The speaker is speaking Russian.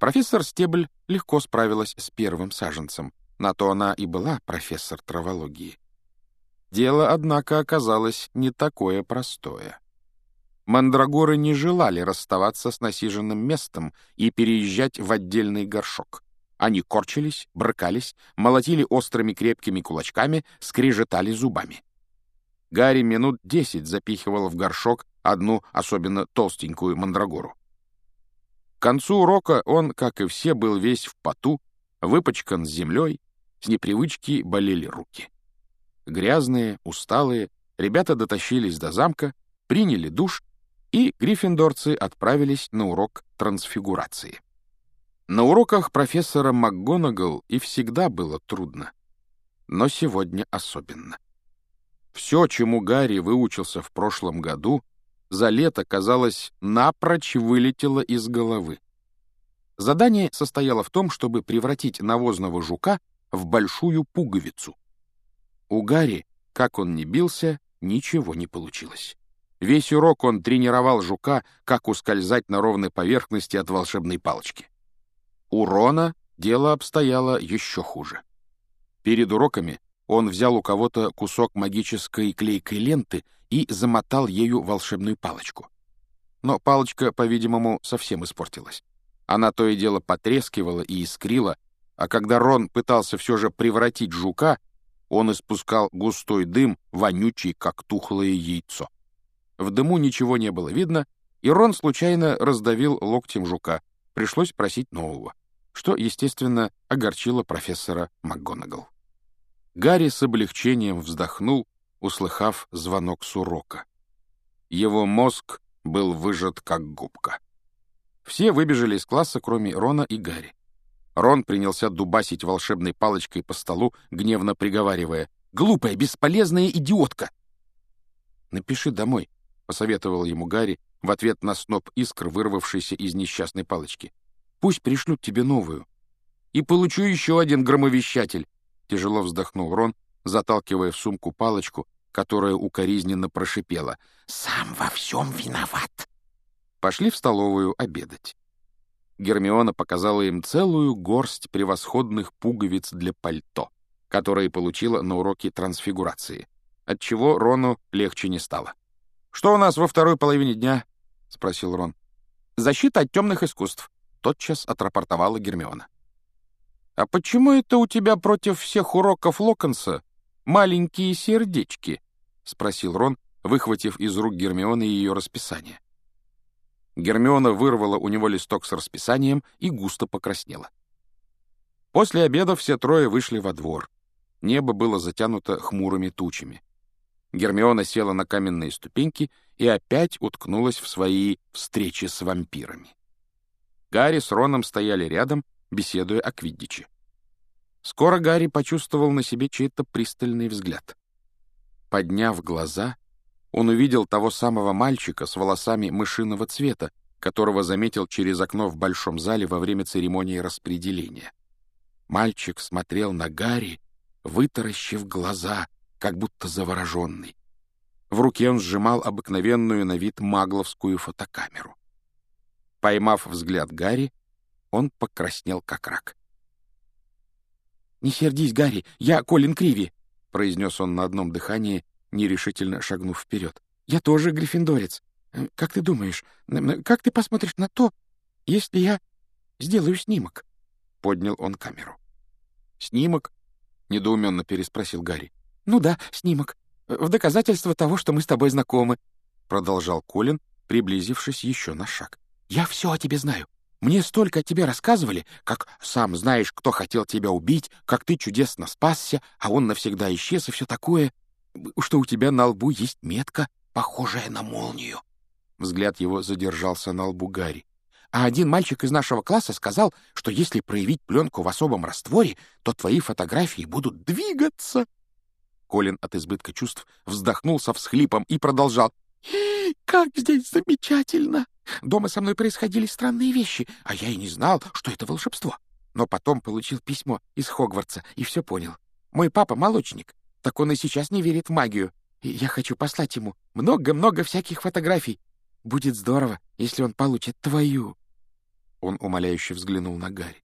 Профессор Стебль легко справилась с первым саженцем. На то она и была профессор травологии. Дело, однако, оказалось не такое простое. Мандрагоры не желали расставаться с насиженным местом и переезжать в отдельный горшок. Они корчились, брыкались, молотили острыми крепкими кулачками, скрежетали зубами. Гарри минут десять запихивал в горшок одну особенно толстенькую мандрагору. К концу урока он, как и все, был весь в поту, выпачкан землей, с непривычки болели руки. Грязные, усталые, ребята дотащились до замка, приняли душ, и гриффиндорцы отправились на урок трансфигурации. На уроках профессора МакГонагал и всегда было трудно, но сегодня особенно. Все, чему Гарри выучился в прошлом году, за лето, казалось, напрочь вылетело из головы. Задание состояло в том, чтобы превратить навозного жука в большую пуговицу. У Гарри, как он ни бился, ничего не получилось. Весь урок он тренировал жука, как ускользать на ровной поверхности от волшебной палочки. У Рона дело обстояло еще хуже. Перед уроками он взял у кого-то кусок магической клейкой ленты и замотал ею волшебную палочку. Но палочка, по-видимому, совсем испортилась. Она то и дело потрескивала и искрила, а когда Рон пытался все же превратить жука, он испускал густой дым, вонючий, как тухлое яйцо. В дыму ничего не было видно, и Рон случайно раздавил локтем жука. Пришлось просить нового, что, естественно, огорчило профессора МакГонагал. Гарри с облегчением вздохнул, услыхав звонок с урока. Его мозг был выжат как губка. Все выбежали из класса, кроме Рона и Гарри. Рон принялся дубасить волшебной палочкой по столу, гневно приговаривая «Глупая, бесполезная идиотка!» «Напиши домой», — посоветовал ему Гарри в ответ на сноп искр, вырвавшийся из несчастной палочки. «Пусть пришлют тебе новую. И получу еще один громовещатель, Тяжело вздохнул Рон, заталкивая в сумку палочку, которая укоризненно прошипела. «Сам во всем виноват!» Пошли в столовую обедать. Гермиона показала им целую горсть превосходных пуговиц для пальто, которые получила на уроке трансфигурации, отчего Рону легче не стало. «Что у нас во второй половине дня?» — спросил Рон. «Защита от темных искусств», — тотчас отрапортовала Гермиона. «А почему это у тебя против всех уроков Локонса маленькие сердечки?» — спросил Рон, выхватив из рук Гермионы ее расписание. Гермиона вырвала у него листок с расписанием и густо покраснела. После обеда все трое вышли во двор. Небо было затянуто хмурыми тучами. Гермиона села на каменные ступеньки и опять уткнулась в свои встречи с вампирами. Гарри с Роном стояли рядом беседуя о Квиддиче. Скоро Гарри почувствовал на себе чей-то пристальный взгляд. Подняв глаза, он увидел того самого мальчика с волосами мышиного цвета, которого заметил через окно в большом зале во время церемонии распределения. Мальчик смотрел на Гарри, вытаращив глаза, как будто завороженный. В руке он сжимал обыкновенную на вид магловскую фотокамеру. Поймав взгляд Гарри, он покраснел, как рак. «Не сердись, Гарри, я Колин Криви», — произнес он на одном дыхании, нерешительно шагнув вперед. «Я тоже гриффиндорец. Э, как ты думаешь, как ты посмотришь на то, если я сделаю снимок?» Поднял он камеру. «Снимок?» — недоуменно переспросил Гарри. «Ну да, снимок. В доказательство того, что мы с тобой знакомы», — продолжал Колин, приблизившись еще на шаг. «Я все о тебе знаю. Мне столько о тебе рассказывали, как сам знаешь, кто хотел тебя убить, как ты чудесно спасся, а он навсегда исчез и все такое, что у тебя на лбу есть метка, похожая на молнию». Взгляд его задержался на лбу Гарри. А один мальчик из нашего класса сказал, что если проявить пленку в особом растворе, то твои фотографии будут двигаться. Колин от избытка чувств вздохнул со всхлипом и продолжал. «Как здесь замечательно! Дома со мной происходили странные вещи, а я и не знал, что это волшебство. Но потом получил письмо из Хогвартса и все понял. Мой папа — молочник, так он и сейчас не верит в магию. И я хочу послать ему много-много всяких фотографий. Будет здорово, если он получит твою. Он умоляюще взглянул на Гарри.